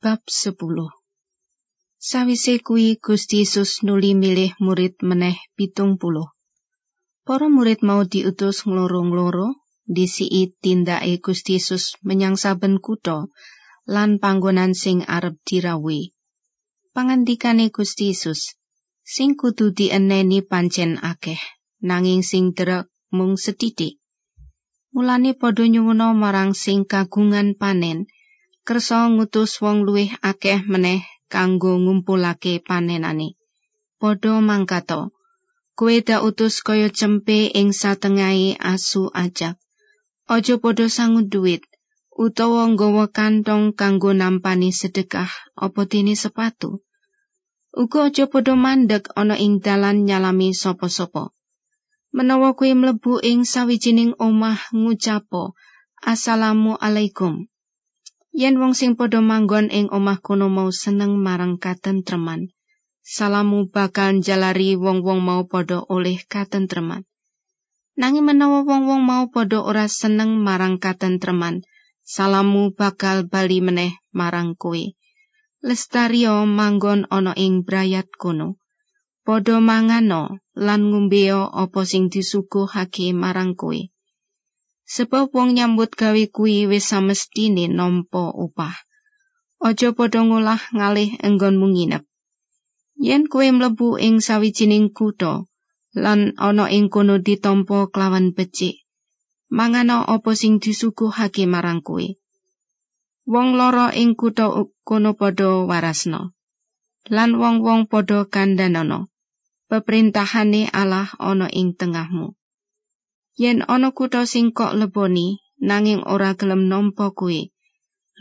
Bab 10 Sawise kuwi Gusti Yesus nuli milih murid meneh pitung puluh. Para murid mau diutus ngloro-ngloro disiki tindake Gusti Yesus menyang saben kutha lan panggonan sing arep dirawi. Pangandikane Gusti Yesus, sing kudu dieneni pancen akeh, nanging sing derek mung sethithik. Mulane padha nyuwuna marang sing kagungan panen, kersa ngutus wong luwih akeh meneh kanggo ngumpulake panenane. Padha mangkato, kowe dak utus kaya cempe ing satengahe asu ajak. Aja padha sangu duit utawa nggawa kantong kanggo nampani sedekah apa dene sepatu. Uga aja padha mandek ana ing dalan nyalami sapa-sapa. Menawa kowe mlebu ing sawijining omah ngucapo Assalamu alaikum. Yen wong sing padha manggon ing omah kono mau seneng marang katentreman, salamu bakal jalari wong-wong mau padha oleh katentreman. Nanging menawa wong-wong mau padha ora seneng marang katentreman, salamu bakal bali meneh marang kowe. Lestario manggon ana ing brayat kono. Padha mangano lan ngombeo apa sing disuguhake marang kowe. Sebab wong nyambut gawe kuwi wis samestine nampa upah. Aja padha ngolah ngalih enggonmu nginep. Yen kowe mlebu ing sawijining kutha lan ana ing kono ditampa kelawan becik, mangana apa sing disuguhake marang kowe. Wong lara ing kutha kono padha warasna. Lan wong-wong padha kandhanana. Peperintahane Allah ana ing tengahmu. Yen ana kutha sing kok leboni nanging ora gelem nampa kuwe.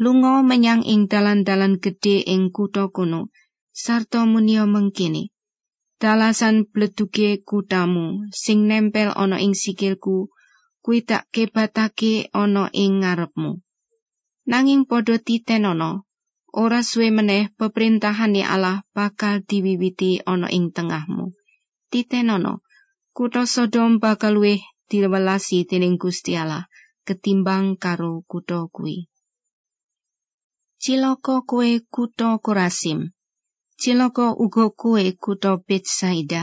Lunga menyang ing dalan-dalan gedhe ing kutha kono sarta munia mengkene. Dalasan bleduke kutamu sing nempel ana ing sikilku kuwi tak kebatake ana ing ngarepmu. Nanging padha titenono ora suwe meneh peperintahane Allah bakal diwiwiti ana ing tengahmu. Titenono kutha Sodom bakal luwih diwelasi dening Gusti Allah ketimbang karo kutha kuwi. Cilaka kowe kutha Korasim. Cilaka uga kowe kutha Betsaida.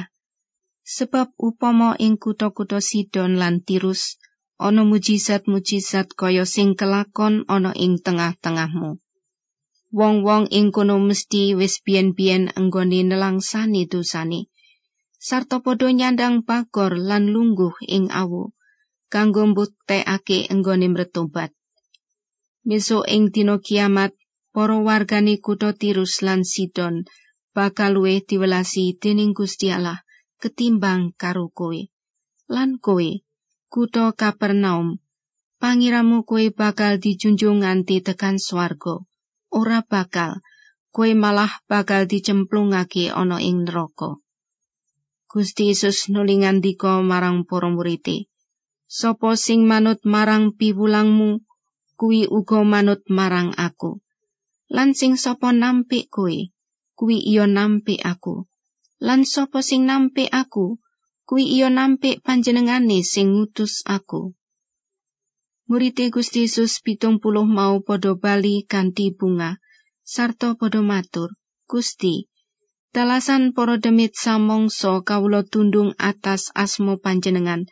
Sebab upama ing kutha-kutha Sidon lan Tirus ana mujizat-mujizat kaya sing kelakon ana ing tengah-tengahmu. Wong-wong ing kono mesti wis biyen-biyen enggone nelangsani dosane. Sarta padha nyandang bakor lan lungguh ing awu kanggo mbuktekake enggone mretobat. Besok ing dina kiamat, para wargane kutha Tirus lan Sidon bakal luwih diwelasi dening Gusti Allah ketimbang karo kowe. Lan kowe, kutha Kapernaum, pangiramu kowe bakal dijunjung nganti tekan swarga. Ora bakal, kowe malah bakal dicemplungake ana ing neraka. Gusti Yesus nuli ngandika marang para murid-e, "Sapa sing manut marang piwulangmu, kuwi uga manut marang aku. Lan sing sapa nampik kowe, kuwi iya nampik aku. Lan sapa sing nampik aku, kuwi iya nampik panjenengane sing ngutus aku." Murid Gusti Yesus pitung puluh mau padha bali kanthi bunga, sarta padha matur, "Gusti, Dalasan para demit samongso kawula tundung atas asmo panjenengan,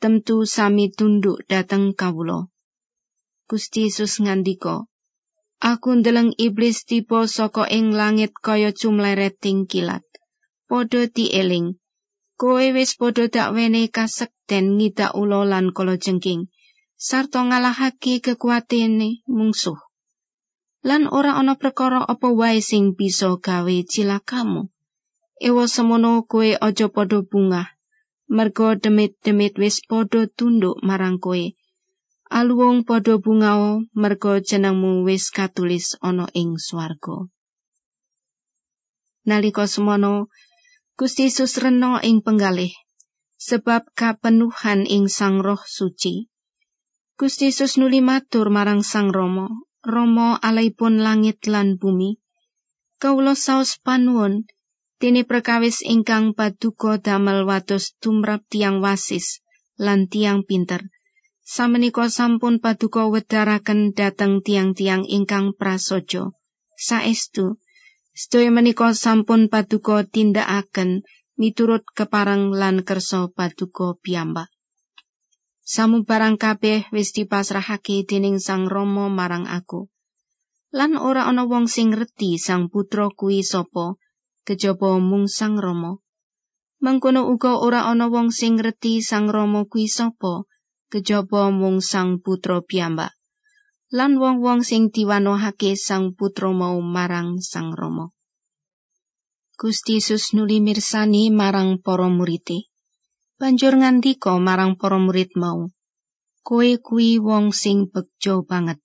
tentu sami tunduk dateng kawula. Gusti Yesus ngandika, Aku ndeleng iblis tiba saka ing langit kaya cumlereting kilat. Padha dieling, kowe wis padha dakwene kasekten ngidak ula lan kala jengking, sarta ngalahake kekuatene mungsuh. Lan ora ana perkara apa wae sing bisa gawe cilakamu. Ewa semono kowe aja padha bunga, merga demit-demit wis padha tunduk marang kowe. Aluwung padha bungao merga jenengmu wis katulis ana ing swarga. Nalika semono, Gusti Yesus rena ing penggalih, sebab kapenuhan ing Sang Roh Suci. Gusti Yesus nuli matur marang Sang Rama, Romo alaipun langit lan bumi. Kawula saos panuwun dene perkawis ingkang paduka damel wados tumrap tiang wasis lan tiang pinter. Samenika sampun paduka wedaraken dateng tiang-tiang ingkang prasojo Saestu, sedaya menika sampun paduka tindakaken miturut kepareng lan kersa paduka piyambak. Samubarang kabeh wis dipasrahake dening Sang Rama marang aku. Lan ora ana wong sing ngerti Sang Putra kuwi sapa, kejaba mung Sang Rama. Mangkono uga ora ana wong sing ngerti Sang Rama kuwi sapa, kejaba mung Sang Putra piyambak. Lan wong-wong sing diwanohake Sang Putra mau marang Sang Rama. Gusti Yesus nuli mirsani marang para murite. Banjur ngandika marang para murid mau. Kowe kuwi wong sing bejo banget.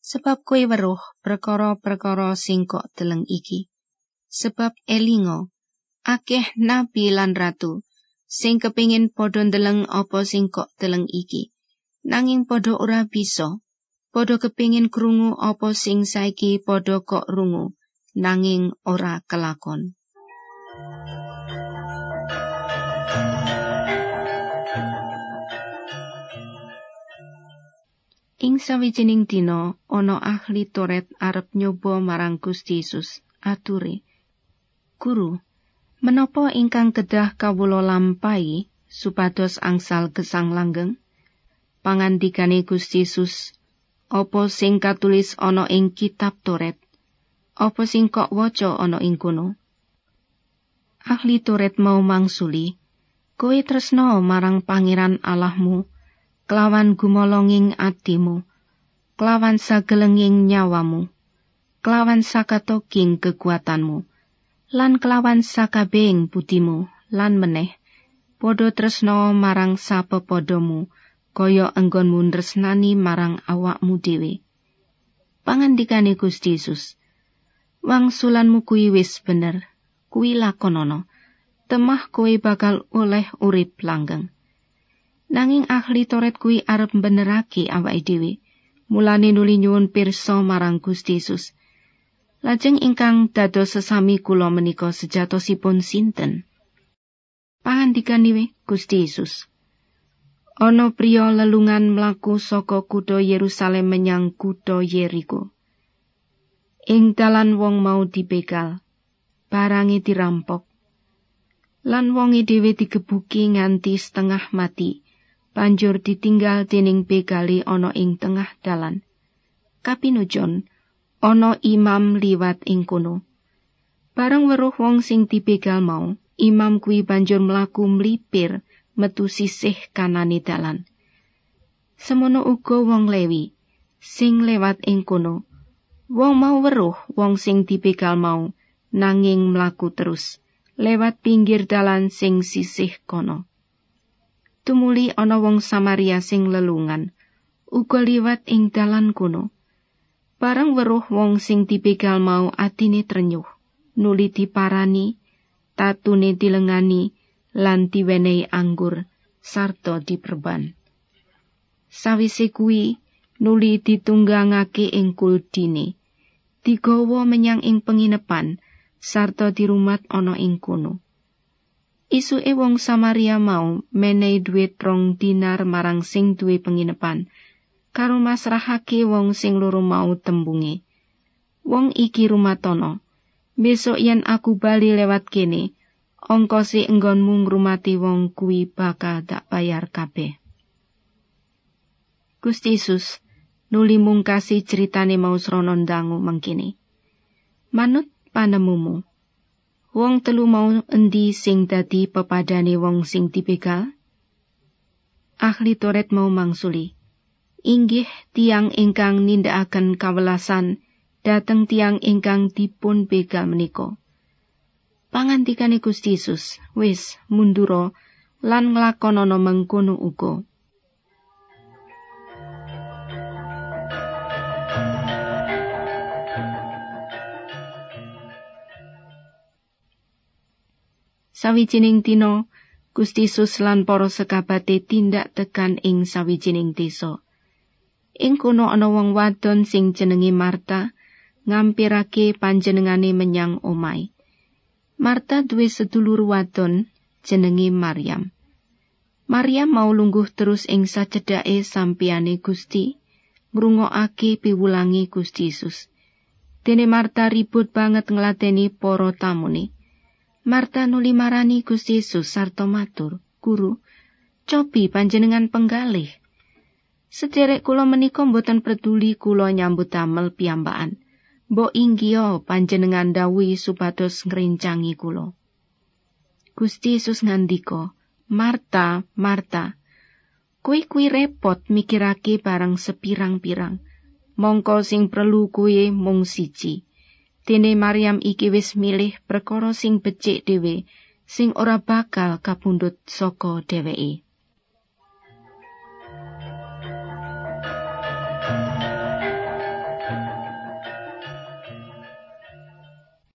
Sebab kowe weruh perkara-perkara sing kok deleng iki. Sebab elingo, akeh nabi lan ratu sing kepingin padha ndeleng apa sing kok deleng iki. Nanging padha ora bisa. Padha kepingin krungu apa sing saiki padha kok rungu. Nanging ora kelakon. Sawijining dina ana ahli Toret arep nyoba marang Gusti Yesus. Ature, Guru, menapa ingkang kedah kawula lampahi supados angsal gesang langgeng? Pangandikane Gusti Yesus, apa sing katulis ana ing kitab Toret? Apa sing kok waca ana ing kono? Ahli Toret mau mangsuli, kowe tresno marang Pangeran Allahmu kelawan gumolonging atimu, kelawan sagelenging nyawamu, kelawan sakatoking kekuatanmu, lan kelawan sakabeng budimu, lan meneh, podo tresno marang sapepodomu, kaya enggonmu nresnani marang awakmu dhewe. Pangandikane Gusti Yesus, wangsulanmu kuwi wis bener, kuwi lakonono, temah kowe bakal oleh urip langgeng. Nanging ahli toret kuwi arep benerake awake dhewe. Mulane nuli nyuwun pirsa marang Gusti Yesus. Lajeng ingkang dados sesami kula menika sejatosipun sinten? Pangandikan Gusti Yesus. Ana priya lelungan mlaku saka kutha Yerusalem menyang kutha Yeriko. Ing dalan wong mau dibegal, barange dirampok. Lan wonge dhewe digebuki nganti setengah mati banjur ditinggal dening begali ana ing tengah dalan. Kapinujon, ana imam liwat ing kono. Bareng weruh wong sing dibegal mau, imam kuwi banjur mlaku mlipir metu sisih kanane dalan. Semono uga wong Lewi sing lewat ing kono. Wong mau weruh wong sing dibegal mau nanging mlaku terus lewat pinggir dalan sing sisih kono. Tumuli ana wong Samaria sing lelungan. Uga liwat ing dalan kuno. Bareng weruh wong sing dibegal mau atine trenyuh. Nuli diparani tatune dilengani lan diwenehi anggur sarta diperban. Sawise kuwi nuli ditunggangake ing kuldine. Digawa menyang ing penginepan sarta dirumat ana ing kono Isuke wong Samaria mau menehi dhuwit rong dinar marang sing duwe penginepan. Karo masrahake wong sing loro mau tembunge. Wong iki rumatono. Besok yen aku bali lewat kene, ongko si enggonmu ngrumati wong kuwi bakal tak bayar kabeh. Gusti Yesus nuli mungkasi ceritane mau srana ndangu mengkini. Manut panemumu. Wong telu mau endi sing dadi pepadane wong sing dibegal? Ahli Toret mau mangsuli. Inggih tiang ingkang nindakaken kawelasan dateng tiang ingkang dipun begal menika. Pangantikane Gusti Yesus, wis mundura lan nglakonana mengkono uga. Sawijining dina Gusti Yesus lan para sekabate tindak tekan ing sawijining desa. Ing kono ana wong wadon sing jenenge Marta ngampirake panjenengane menyang omai. Marta duwe sedulur wadon jenenge Maryam. Maryam mau lungguh terus ing sacedhake sampiyane Gusti, ngrungokake piwulangi Gusti Yesus. Dene Marta ribut banget ngladeni para tamune. Marta nuli marani Gusti Yesus sarta matur, "Guru, cobi panjenengan penggalih." Sederek kula menika mboten peduli kula nyambut damel piyambakan. Mbok inggih panjenengan dawuhi supados ngrencangi kula. Gusti Yesus ngandika, "Marta, Marta, kowe kuwi repot mikirake barang sepirang-pirang. Mongko sing perlu kuwi mung siji. Dene Maryam iki wis milih perkara sing becik dhewe, sing ora bakal kapundhut saka dheweke."